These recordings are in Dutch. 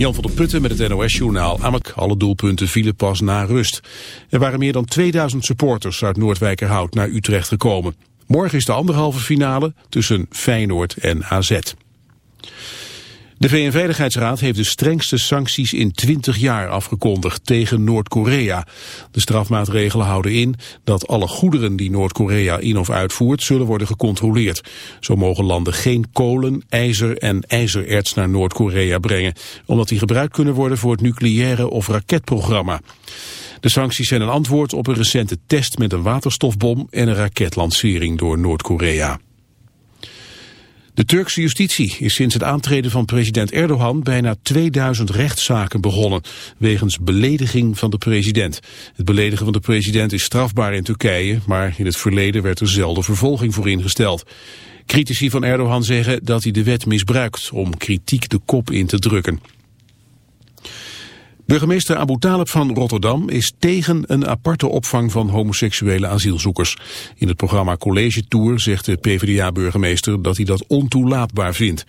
Jan van der Putten met het NOS-journaal. Alle doelpunten vielen pas na rust. Er waren meer dan 2000 supporters uit Noordwijkerhout naar Utrecht gekomen. Morgen is de anderhalve finale tussen Feyenoord en AZ. De VN-veiligheidsraad heeft de strengste sancties in 20 jaar afgekondigd tegen Noord-Korea. De strafmaatregelen houden in dat alle goederen die Noord-Korea in of uitvoert zullen worden gecontroleerd. Zo mogen landen geen kolen, ijzer en ijzererts naar Noord-Korea brengen, omdat die gebruikt kunnen worden voor het nucleaire of raketprogramma. De sancties zijn een antwoord op een recente test met een waterstofbom en een raketlancering door Noord-Korea. De Turkse justitie is sinds het aantreden van president Erdogan bijna 2000 rechtszaken begonnen, wegens belediging van de president. Het beledigen van de president is strafbaar in Turkije, maar in het verleden werd er zelden vervolging voor ingesteld. Critici van Erdogan zeggen dat hij de wet misbruikt om kritiek de kop in te drukken. Burgemeester Abu Talib van Rotterdam is tegen een aparte opvang van homoseksuele asielzoekers. In het programma College Tour zegt de PvdA-burgemeester dat hij dat ontoelaatbaar vindt.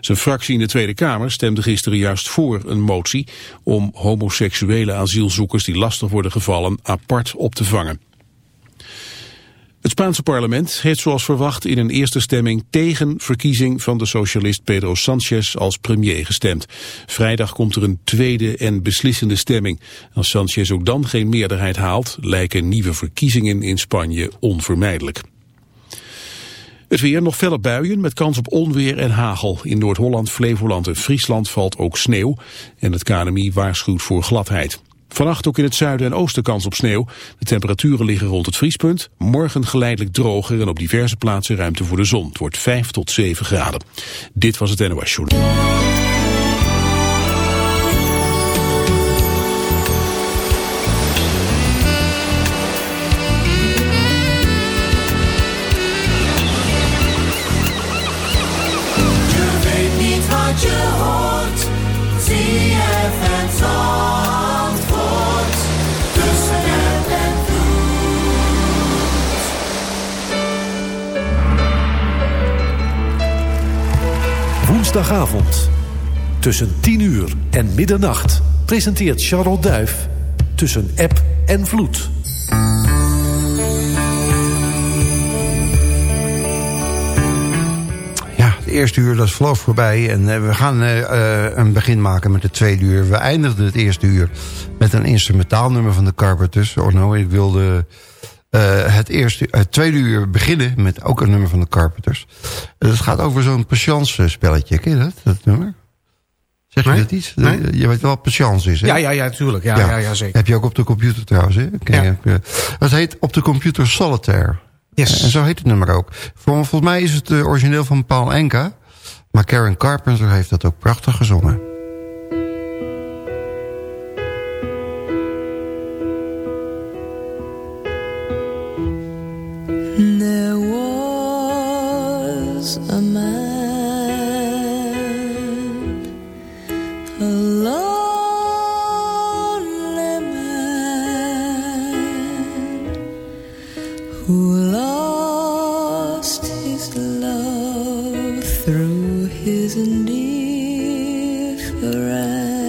Zijn fractie in de Tweede Kamer stemde gisteren juist voor een motie om homoseksuele asielzoekers die lastig worden gevallen apart op te vangen. Het Spaanse parlement heeft zoals verwacht in een eerste stemming tegen verkiezing van de socialist Pedro Sanchez als premier gestemd. Vrijdag komt er een tweede en beslissende stemming. Als Sanchez ook dan geen meerderheid haalt, lijken nieuwe verkiezingen in Spanje onvermijdelijk. Het weer nog felle buien met kans op onweer en hagel. In Noord-Holland, Flevoland en Friesland valt ook sneeuw. En het KNMI waarschuwt voor gladheid. Vannacht ook in het zuiden en oosten kans op sneeuw. De temperaturen liggen rond het vriespunt. Morgen geleidelijk droger en op diverse plaatsen ruimte voor de zon. Het wordt 5 tot 7 graden. Dit was het NOS Journal. Woensdagavond. Tussen 10 uur en middernacht presenteert Charlotte Duif Tussen App en Vloed. Ja, het eerste uur dat is voorbij. En uh, we gaan uh, uh, een begin maken met het tweede uur. We eindigden het eerste uur met een instrumentaal nummer van de Carpenters. Oh no, ik wilde het, eerste, het tweede uur beginnen met ook een nummer van de Carpenters. Uh, het gaat over zo'n patience spelletje. Ken je dat, dat nummer? Zeg je nee? dat iets? Nee? Je weet wel wat patience is, hè? Ja, ja, ja, tuurlijk. Ja, ja. ja, ja zeker. Heb je ook op de computer trouwens, hè? Ken Ja. je, het heet op de computer Solitaire. Yes. En zo heet het nummer ook. Vol- Volgens mij is het origineel van Paul Enka. Maar Karen Carpenter heeft dat ook prachtig gezongen. indifferent.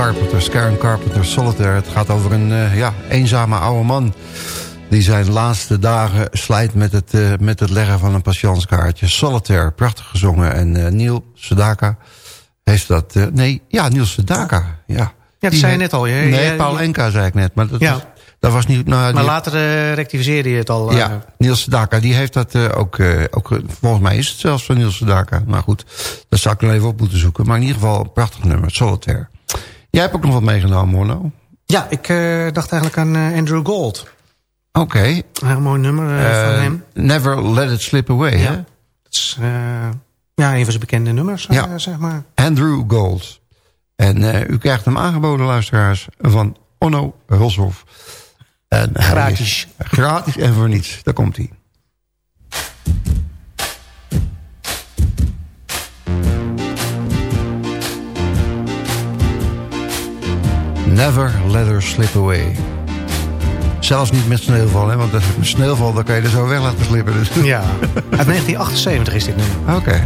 Carpenters, Karen Carpenter, Solitaire. Het gaat over een eh, ja, eenzame oude man... die zijn laatste dagen slijt met het, eh, met het leggen van een patiëntskaartje. Solitaire, prachtig gezongen. En eh, Neil Sedaka heeft dat... eh, nee, ja, Neil Sedaka, ja. Ja, dat Die zei je net al. Je, Nee, Paul Enka zei ik net. Maar dat, Ja. dat was niet... Nou, Maar die- later eh, rectificeerde je het al. eh, ja, Niels Sedaka, die heeft dat eh, ook, eh, ook... eh, Volgens mij is het zelfs van Niels Sedaka. Maar goed, dat zou ik nog even op moeten zoeken. Maar in ieder geval een prachtig nummer, Solitaire. Jij hebt ook nog wat meegenomen, Mono. Ja, ik eh, dacht eigenlijk aan eh, Andrew Gold. Oké. Een heel mooi nummer eh, van Eh, hem. Never Let It Slip Away, Ja. hè? Dat is eh, ja, een van zijn bekende nummers, eh, Ja. zeg maar. Andrew Gold. En eh, u krijgt hem aangeboden, luisteraars, van Onno Hulshoff. En Gratis. is Gratis en voor niets. Daar komt hij. Never let her slip away. Zelfs niet met sneeuwval, hè? want met sneeuwval dan kan je er zo weg laten slippen. Dus. Ja, uit 1978 is dit nummer. Oké.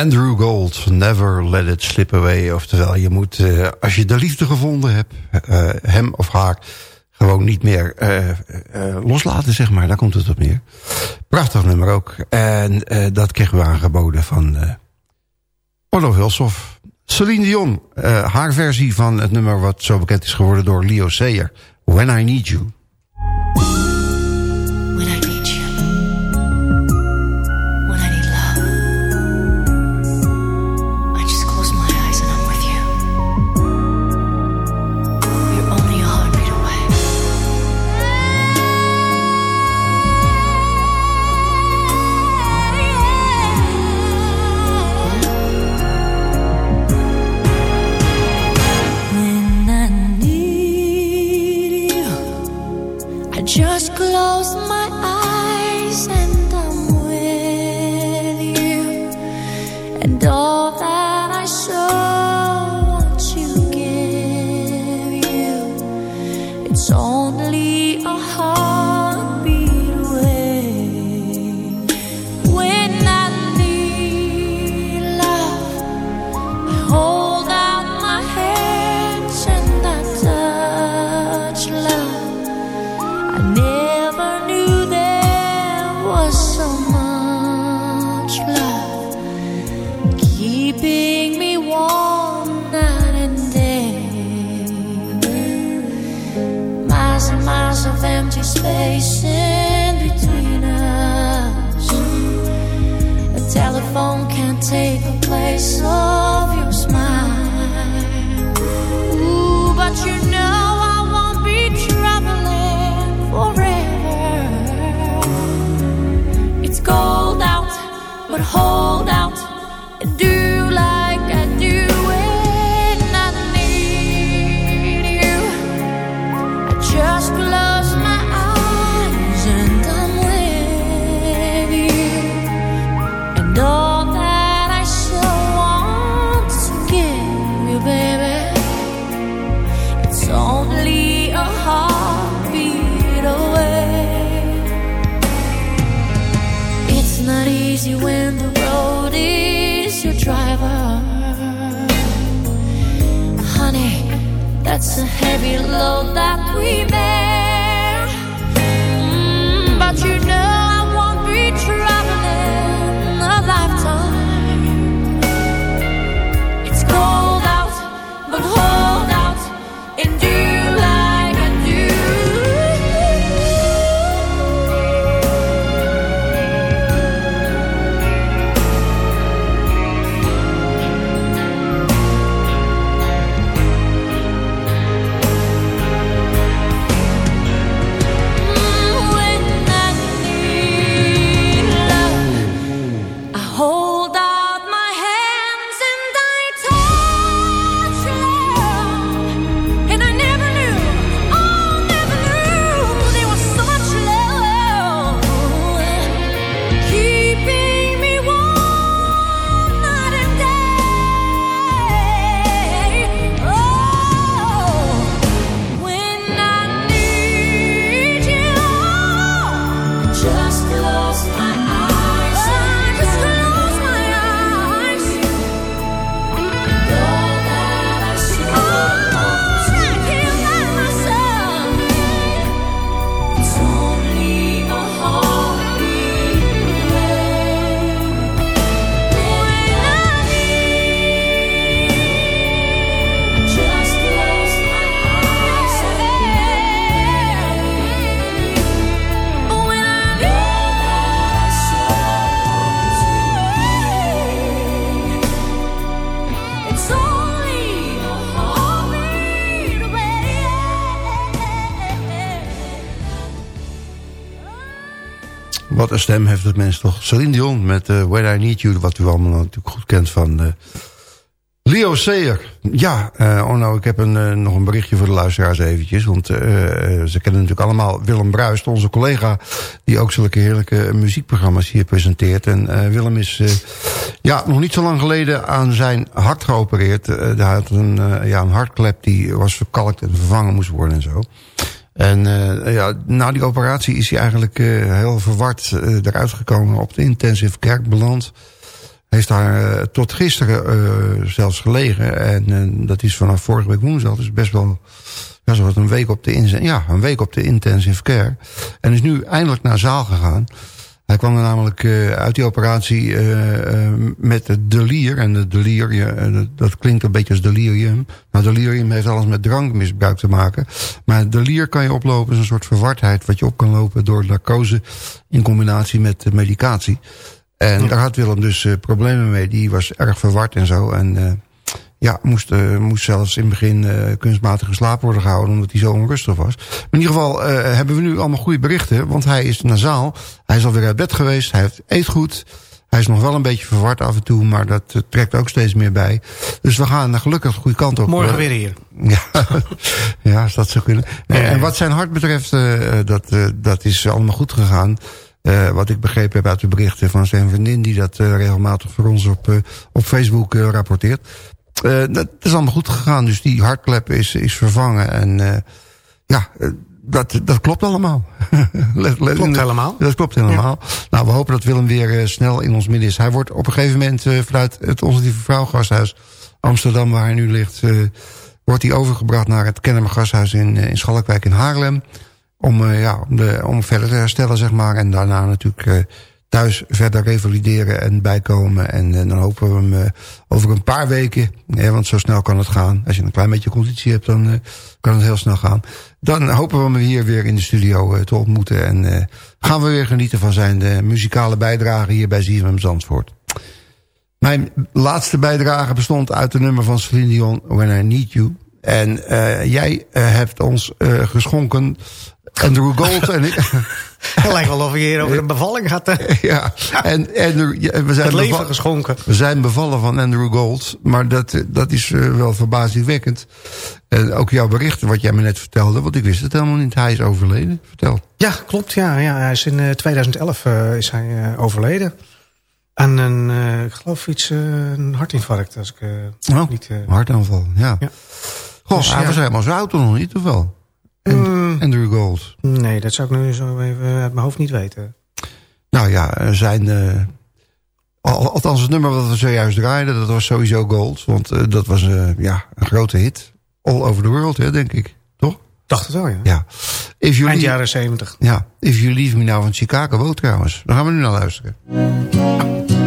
Andrew Gold, Never Let It Slip Away. Oftewel, je moet, eh, als je de liefde gevonden hebt, eh, hem of haar gewoon niet meer eh, loslaten, zeg maar. Daar komt het op neer. Prachtig nummer ook. En dat kregen we aangeboden van Orlo Hulshoff. Celine Dion, haar versie van het nummer wat zo bekend is geworden door Leo Sayer. When I Need You. only a heart. so below Wat stem heeft het mens toch. Celine Dion met uh, When I Need You. Wat u allemaal natuurlijk goed kent van uh, Leo Sayer. Ja, uh, oh nou, ik heb een, nog een berichtje voor de luisteraars eventjes. Want ze kennen natuurlijk allemaal Willem Bruist, onze collega... die ook zulke heerlijke muziekprogramma's hier presenteert. En Willem is ja, nog niet zo lang geleden aan zijn hart geopereerd. hij had een, ja, een hartklep die was verkalkt en vervangen moest worden en zo. En uh, ja, na die operatie is hij eigenlijk uh, heel verward uh, eruit gekomen. Op de intensive kerk beland. Heeft daar tot gisteren zelfs gelegen. En dat is vanaf vorige week woensdag. Dus best wel ja, zo een week op de, ja, een week op de intensive care. En is nu eindelijk naar zaal gegaan. Hij kwam er namelijk uh, uit die operatie uh, uh, met het delier. En het delier, ja, dat klinkt een beetje als delirium. Maar delirium heeft alles met drankmisbruik te maken. Maar delier kan je oplopen, is een soort verwardheid... wat je op kan lopen door narcose in combinatie met medicatie. En ja. daar had Willem dus problemen mee. Die was erg verward en zo. En ja, moest, uh, moest zelfs in het begin uh, kunstmatig geslapen worden gehouden... omdat hij zo onrustig was. Maar in ieder geval uh, hebben we nu allemaal goede berichten... want hij is nasaal, hij is alweer uit bed geweest, hij heeft eet goed... Hij is nog wel een beetje verward af en toe, maar dat trekt ook steeds meer bij. Dus we gaan gelukkig de goede kant op. Morgen weer hier. Ja, ja als dat zou kunnen. En wat zijn hart betreft, dat, dat is allemaal goed gegaan. wat ik begrepen heb uit de berichten van zijn vriendin... die dat regelmatig voor ons op, op Facebook rapporteert. Uh, dat is allemaal goed gegaan. Dus die hartklep is, is vervangen. En uh, ja, dat, dat klopt allemaal. let klopt helemaal? Dat klopt helemaal. Ja. Nou, we hopen dat Willem weer uh, snel in ons midden is. Hij wordt op een gegeven moment vanuit het Onze Lieve Vrouw gasthuis Amsterdam, waar hij nu ligt... wordt hij overgebracht naar het Kennemer gasthuis in, in Schalkwijk in Haarlem. Om, ja, om, de, om verder te herstellen, zeg maar. En daarna natuurlijk thuis verder revalideren en bijkomen. En, en dan hopen we hem uh, over een paar weken, want zo snel kan het gaan. Als je een klein beetje conditie hebt, dan uh, kan het heel snel gaan. Dan hopen we hem hier weer in de studio te ontmoeten. En gaan we weer genieten van zijn muzikale bijdrage hier bij ZFM Zandvoort. Mijn laatste bijdrage bestond uit de nummer van Celine Dion, When I Need You. En jij hebt ons geschonken Andrew Gold en ik... Het lijkt wel of je hier over een bevalling gaat. Ja, en, en we zijn het leven geschonken. We zijn bevallen van Andrew Gold, maar dat, dat is uh, wel verbazingwekkend. En ook jouw bericht, wat jij me net vertelde, want ik wist het helemaal niet. Hij is overleden, vertel. Ja, klopt. Ja, ja. Hij is in uh, 2011 uh, is hij overleden. Aan een, ik geloof iets, een hartinfarct. Als ik oh, niet, hartaanval, ja. ja. Goh, dus, hij ja. was helemaal zo oud nog niet, of wel? En, Andrew Gold. Nee, dat zou ik nu zo even uit mijn hoofd niet weten. Nou ja, zijn... Uh, althans, het nummer wat we zojuist draaiden, dat was sowieso Gold. Want uh, dat was uh, ja, een grote hit. All over the world, hè, denk ik. Toch? Dacht het wel, ja. ja. If you Eind jaren zeventig. Ja. If You Leave Me Now van Chicago ook trouwens. Daar gaan we nu naar luisteren. eh,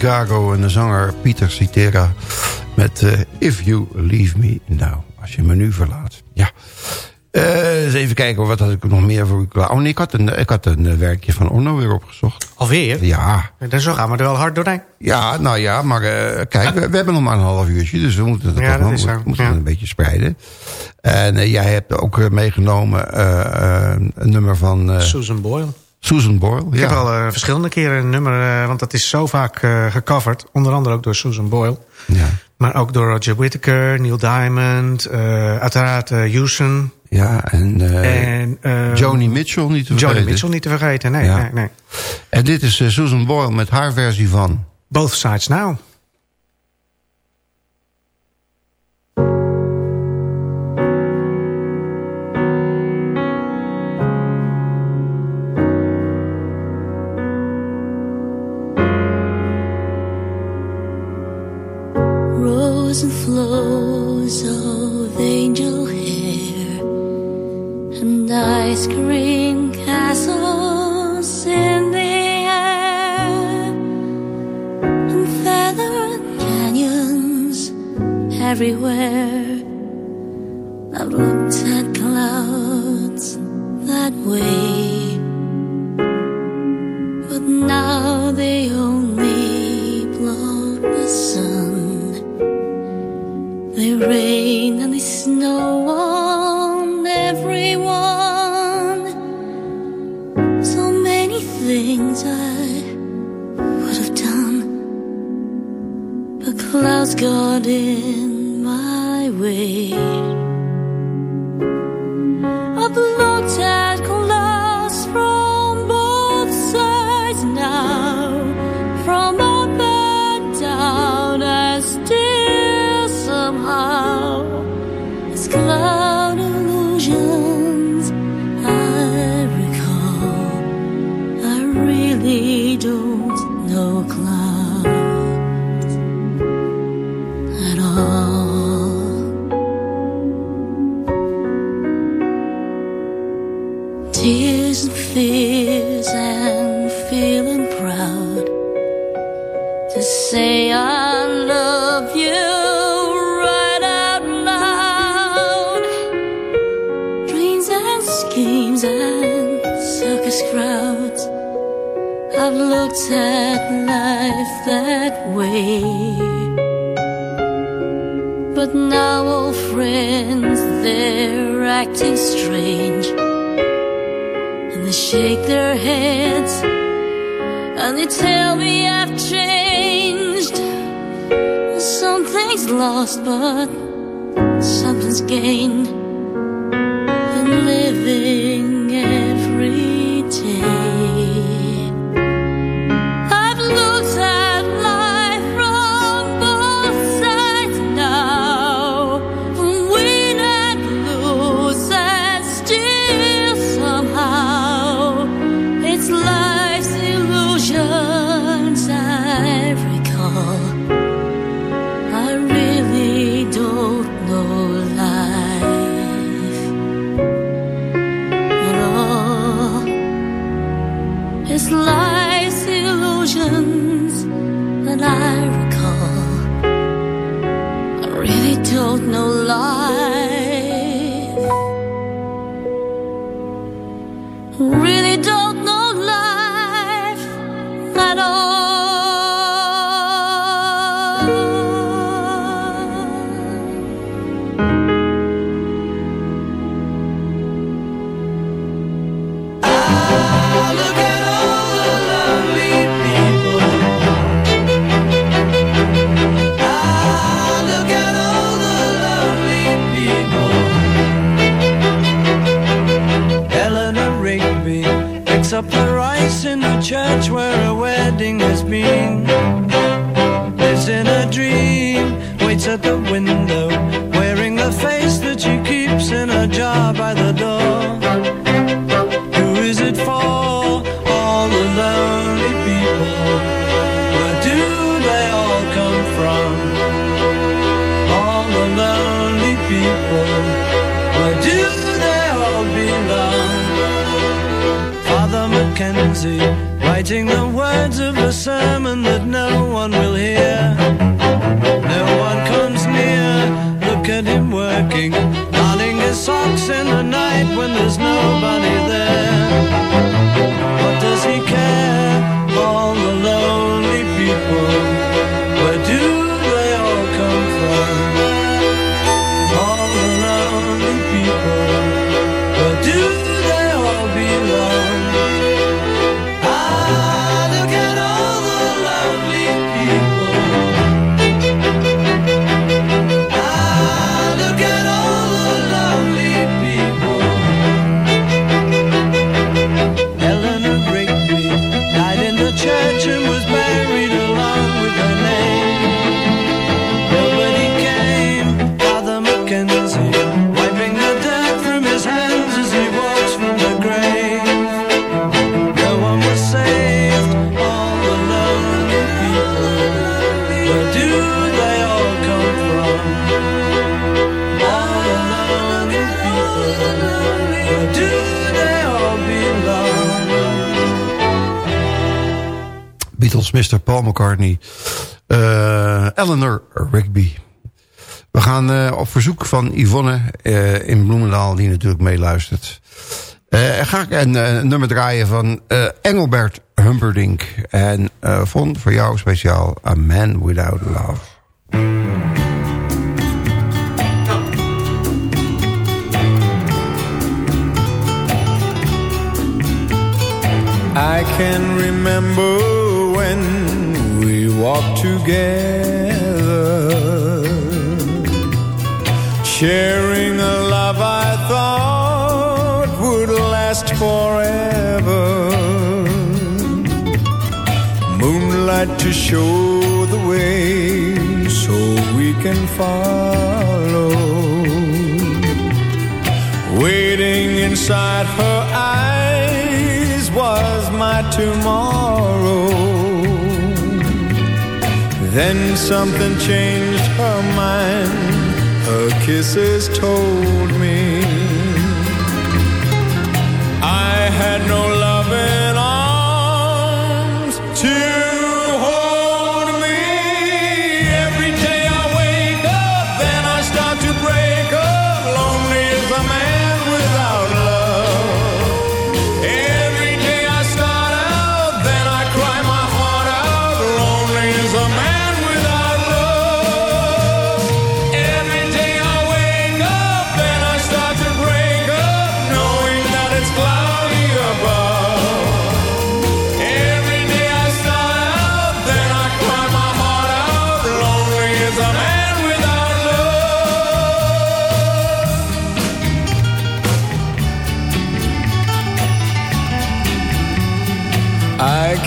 Chicago en de zanger Pieter Cetera... met eh, If You Leave Me Now. Als je me nu verlaat. Ja. Eh, eens even kijken, wat had ik nog meer voor u klaar? Oh nee, ik had een, ik had een eh, werkje van Onno weer opgezocht. Alweer? Ja, Dan zo gaan we er wel hard doorheen. ja nou ja, maar kijk, we, we hebben nog maar een half uurtje... dus we moeten het, Ja, toch dat nog- is zo, we moeten ja. het een beetje spreiden. En jij hebt ook meegenomen een nummer van eh, Susan Boyle. Susan Boyle. Ik heb al eh, verschillende keren een nummer, eh, want dat is zo vaak eh, gecoverd. Onder andere ook door Susan Boyle. ja. Maar ook door Roger Whittaker, Neil Diamond, uiteraard Houston. Ja, en, en Joni Mitchell niet te Joni vergeten. Mitchell niet te vergeten. Nee, Ja. nee, nee. En dit is Susan Boyle met haar versie van... Both Sides Now. But now old friends, they're acting strange. And they shake their heads and they tell me I've changed. Something's lost, but something's gained Writing the words of a sermon that no one will hear. No one comes near. Look at him working, darning his socks in the night when there's nobody there. Mr. Paul McCartney. eh, Eleanor Rigby. We gaan eh, op verzoek van Yvonne eh, in Bloemendaal, die natuurlijk meeluistert. ga ik een nummer draaien van Engelbert Humperdinck. En vond voor jou speciaal A Man Without Love. I can remember when we walked together, sharing a love I thought would last forever. Moonlight to show the way so we can follow waiting inside her eyes was my tomorrow. Then something changed her mind. Her kisses told me I had no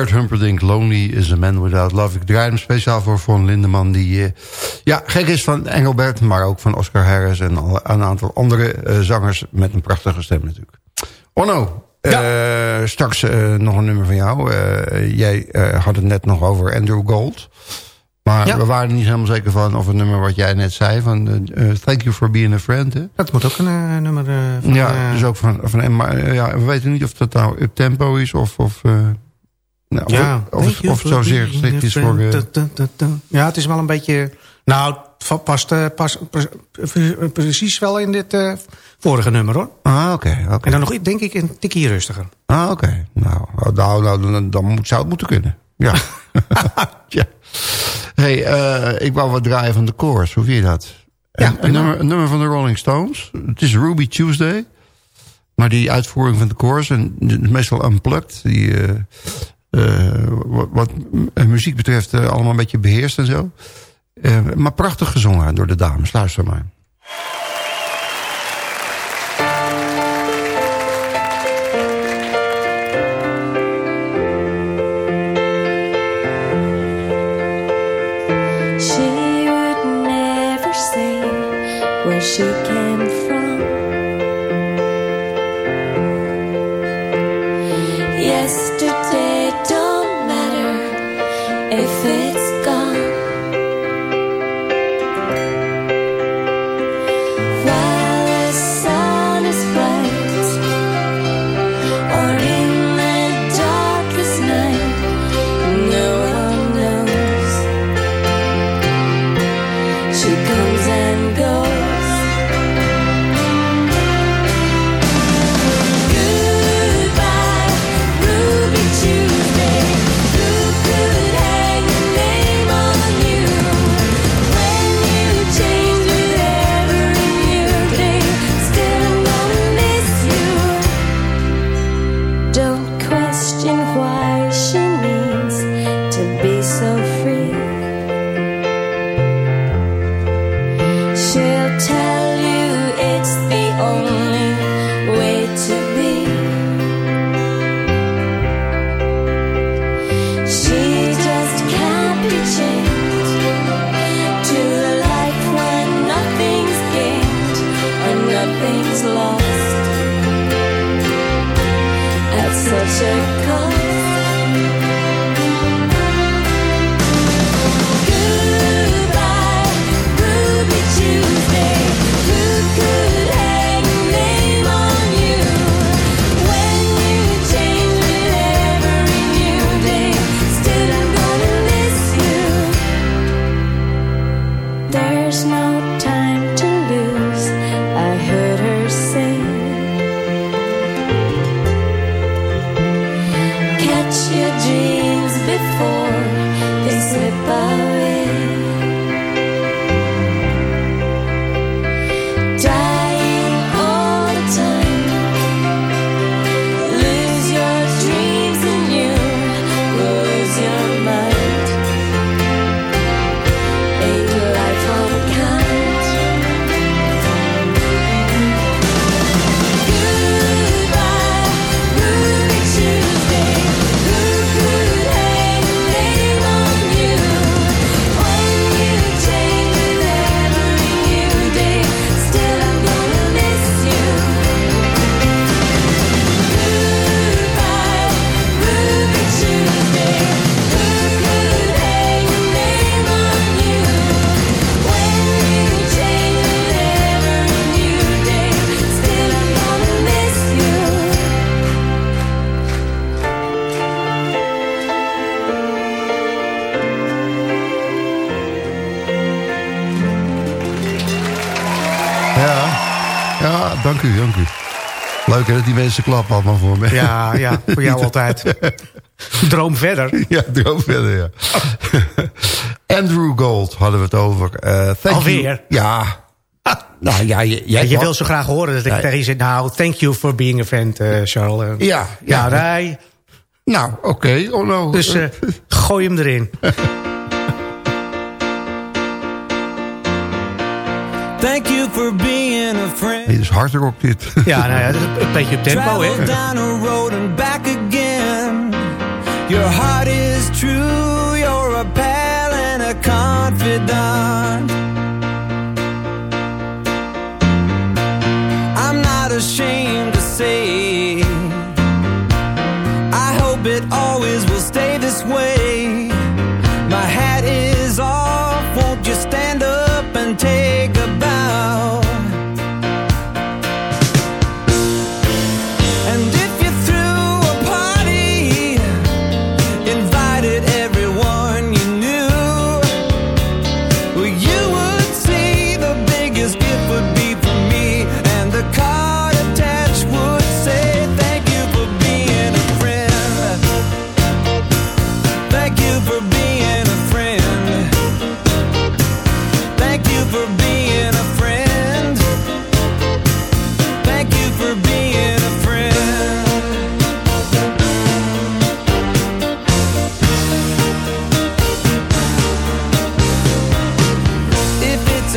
Engelbert Humperdinck, Lonely is a Man Without Love. Ik draai hem speciaal voor Von Lindeman, die eh, ja, gek is van Engelbert... maar ook van Oscar Harris en al- een aantal andere eh, zangers... met een prachtige stem natuurlijk. Onno, eh, straks nog een nummer van jou. Jij had het net nog over Andrew Gold... Maar Ja. we waren niet helemaal zeker van of het nummer wat jij net zei... van Thank You for Being a Friend, hè? Dat moet ook een nummer van... Ja, dus ook van, van maar ja, we weten niet of dat nou up tempo is of of, nou, of, ja, of, zozeer geschikt is voor. eh. Ja, het is wel een beetje... Nou, past, eh, past pre- pre- precies wel in dit eh, vorige nummer, hoor. ah, oké, oké. En dan nog, denk ik, een tikkie rustiger. Ah, oké. Nou, nou, nou, dan, dan moet, zou het moeten kunnen. Ja. ja. hey, ik wou wat draaien van de Coors. Hoe vind je dat? Ja, een, nummer, een nummer van de Rolling Stones. Het is Ruby Tuesday. Maar die uitvoering van de Coors, en meestal unplugged. Die, wat, wat muziek betreft eh, allemaal een beetje beheerst en zo. Eh, maar prachtig gezongen door de dames. Luister maar. She Leuk hè, dat die mensen klappen allemaal voor me. Ja, ja, voor jou altijd. Droom verder. Ja, droom verder, ja. Andrew Gold hadden we het over. Eh, thank you. Alweer? Ja. Nou ja, je, jij je wil zo graag horen dat ik tegen je zeg... nou, thank you for being a friend, eh, Charles. Ja, ja, ja. rij. Nou, oké. Oh, nou, Dus eh, gooi hem erin. Hey, dus hard rock dit. Ja, nou ja, een beetje op tempo, hè. Your heart is true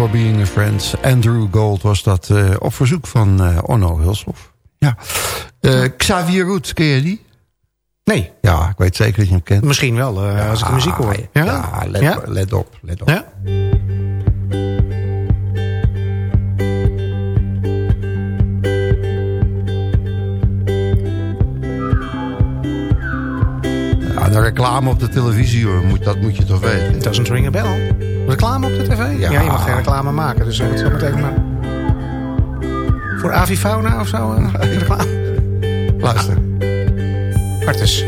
for being a friend. Andrew Gold was dat eh, op verzoek van uh, Onno Hulshoff. Ja. Eh, Xavier Roet, ken je die? Nee. Ja, ik weet zeker dat je hem kent. Misschien wel, als ik de muziek hoor. Ah, ja, ja, let, ja? let, op. Let op. de reclame op de televisie, hoor. Moet, dat moet je toch weten. It doesn't ring a bell. Reclame op de tv? Ja, je mag geen reclame maken, dus dat zou meteen maar... Voor Avifauna of zo? Eh, reclame. Luister. Ah. Artis.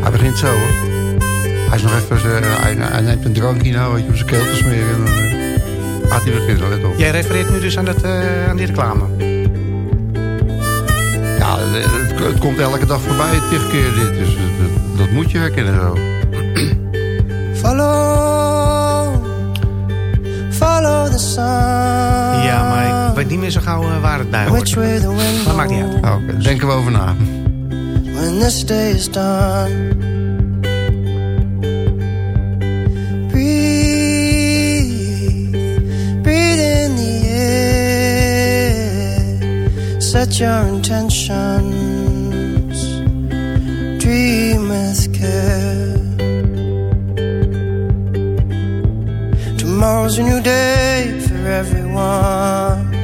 Hij begint zo, hoor. Hij is nog even... Uh, hij, hij, neemt een drankje nou, weet je, om zijn keel te smeren. En dan eh, uh, wel hij let op. Jij refereert nu dus aan, dat, aan die reclame? Ja, het, het komt elke dag voorbij, tig keer dit. Dus dat, dat moet je herkennen zo. Follow, follow the sun. Ja, maar ik weet niet meer zo gauw eh, waar het bij hoort. Maar maakt niet uit. Oké, denken we over na. when this day is done. Set your intentions. Dream with care. Tomorrow's a new day for everyone.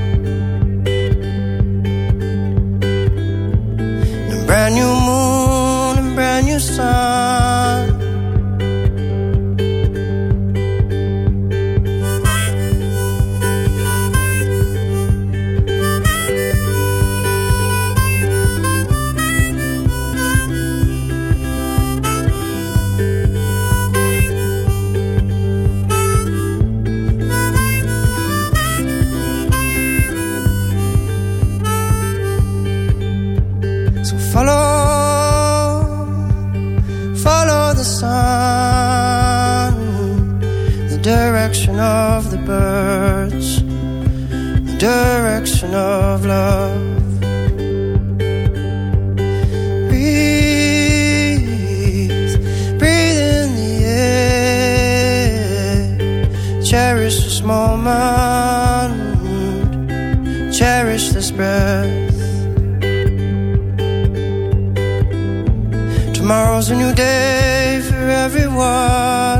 A brand new moon and brand new sun. Direction of the birds, the direction of love. Breathe, breathe in the air. Cherish this moment, cherish this breath. Tomorrow's a new day for everyone.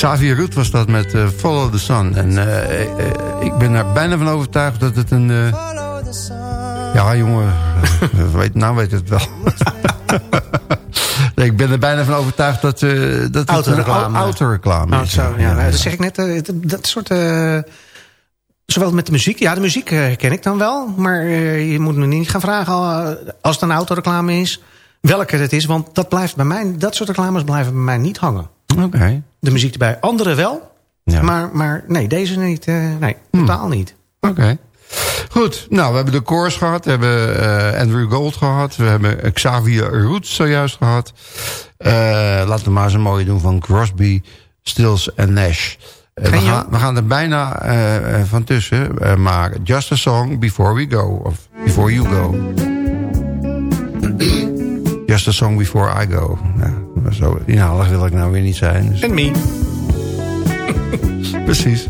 Xavier Ruud was dat met eh, Follow the Sun. En eh, eh, ik ben er bijna van overtuigd dat het een... Follow the sun. ja, jongen, weet, nou weet het wel. nee, ik ben er bijna van overtuigd dat, dat het een au- autoreclame Nou, is. zo, ja, dat zeg ik net. dat soort... zowel met de muziek. Ja, de muziek eh, ken ik dan wel. Maar je moet me niet gaan vragen als het een autoreclame is... welke het is. Want dat, blijft bij mij, dat soort reclames blijven bij mij niet hangen. Oké. De muziek erbij. Andere wel. Ja. Maar, maar nee, deze niet. eh, nee, totaal niet. Oké. Goed, nou, we hebben de Coors gehad. We hebben eh, Andrew Gold gehad. We hebben Xavier Roots zojuist gehad. Eh, laten we maar eens een mooie doen van Crosby, Stills en Nash. We, gaan, we gaan er bijna van tussen maken. Just a song before we go. Of before you go. Just a song before I go. Ja, maar zo inhalig wil ik nou weer niet zijn. Dus, En me. precies.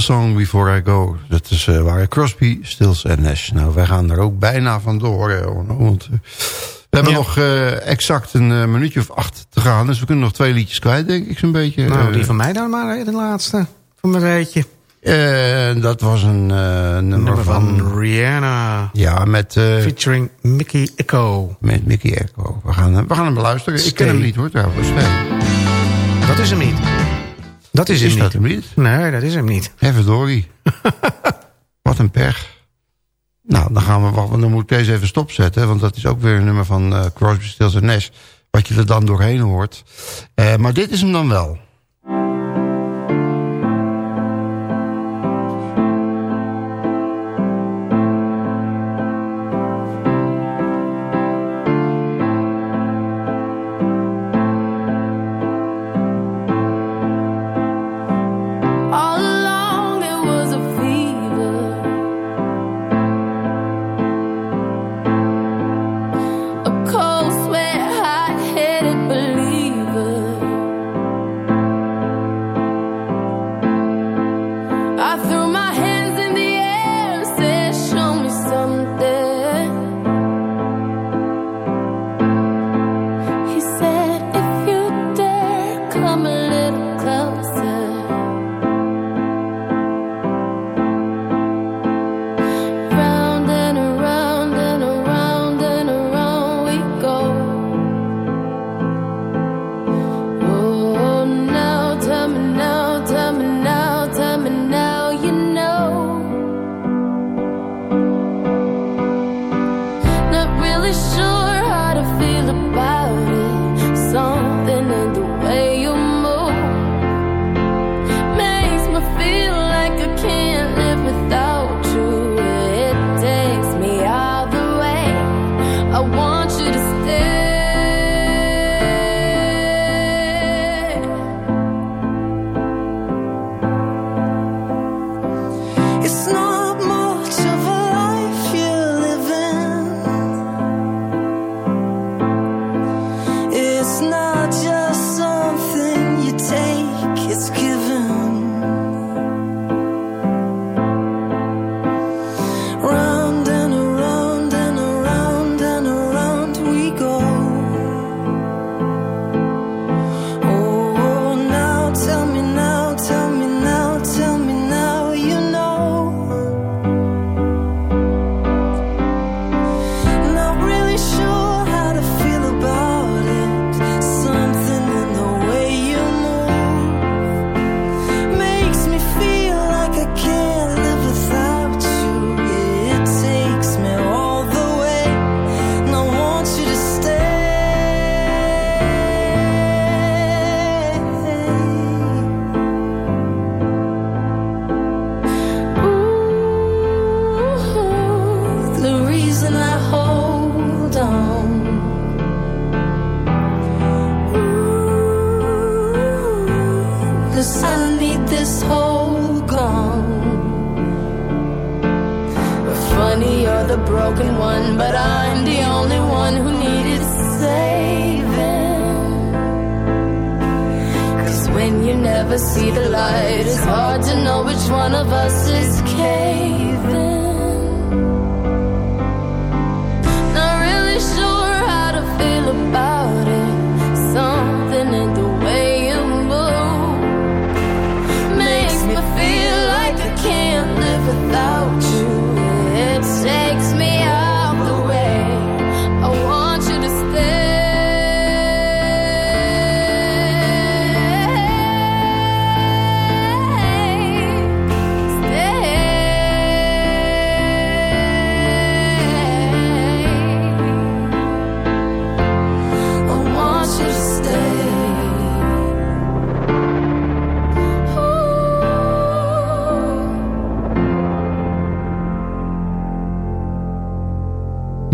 Song Before I Go. Dat is, eh, waren Crosby, Stills en Nash. Nou, wij gaan er ook bijna vandoor. hè, Onno, want eh, we hebben Ja. nog eh, exact een eh, minuutje of acht te gaan. Dus we kunnen nog twee liedjes kwijt, denk ik zo'n beetje. Nou, Eh, die van mij dan maar, de laatste. Van mijn rijtje. eh, dat was een eh, nummer, Nummer van... van Rihanna. Ja, met, eh, Featuring Mickey Echo. met Mickey Echo. We gaan, hem- we gaan hem beluisteren. Ik ken hem niet hoor, trouwens. Nee. Dat is hem niet. Dat is hem Is niet. dat hem niet? Nee, dat is hem niet. Verdorie. Wat een pech. Nou, dan gaan we wachten. Dan moet ik deze even stopzetten. Want dat is ook weer een nummer van eh, Crosby, Stills en Nash. Wat je er dan doorheen hoort. Eh, maar dit is hem dan wel.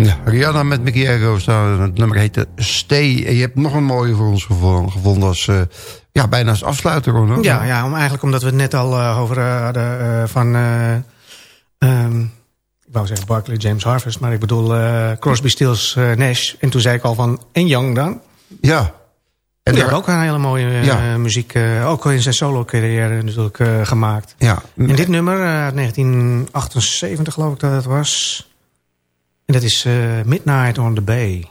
Ja, Rihanna met Mickey Echoes. nou, Het nummer heette Stay. En je hebt nog een mooie voor ons gevo- gevonden als... eh, ja, bijna als afsluiter, hoor. Ja, ja om, eigenlijk omdat we het net al eh, over eh, hadden eh, van... eh, ehm, ik wou zeggen Barkley, James Harvest, maar ik bedoel eh, Crosby, Stills, eh, Nash. En toen zei ik al van, en Young dan. Ja. En die daar- ook een hele mooie eh, Ja. muziek, eh, ook in zijn solo-carrière natuurlijk eh, gemaakt. ja. En dit nummer eh, uit 1978 geloof ik dat het was. En dat is eh, Midnight on the Bay.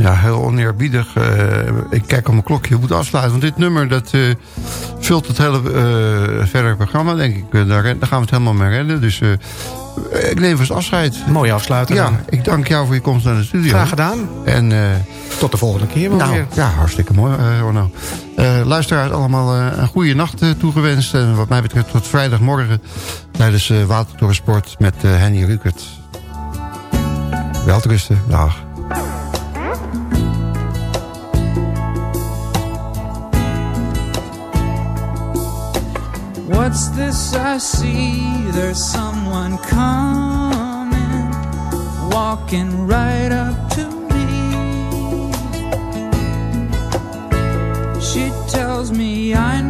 Ja, heel oneerbiedig. Eh, ik kijk op mijn klokje, ik moet afsluiten. Want dit nummer, dat eh, vult het hele eh verdere programma, denk ik. Daar, daar gaan we het helemaal mee redden. Dus ik neem vast afscheid. Mooie afsluiter. Ja, dan. ik dank jou voor je komst naar de studio. Graag gedaan. En Tot de volgende keer nou, weer. ja, hartstikke mooi, Orno. Eh, luisteraars allemaal een goede nacht toegewenst. En wat mij betreft tot vrijdagmorgen tijdens uh, Watertorensport met Henny Rukert. Welterusten, dag. What's this I see? There's someone coming, walking right up to me. She tells me I know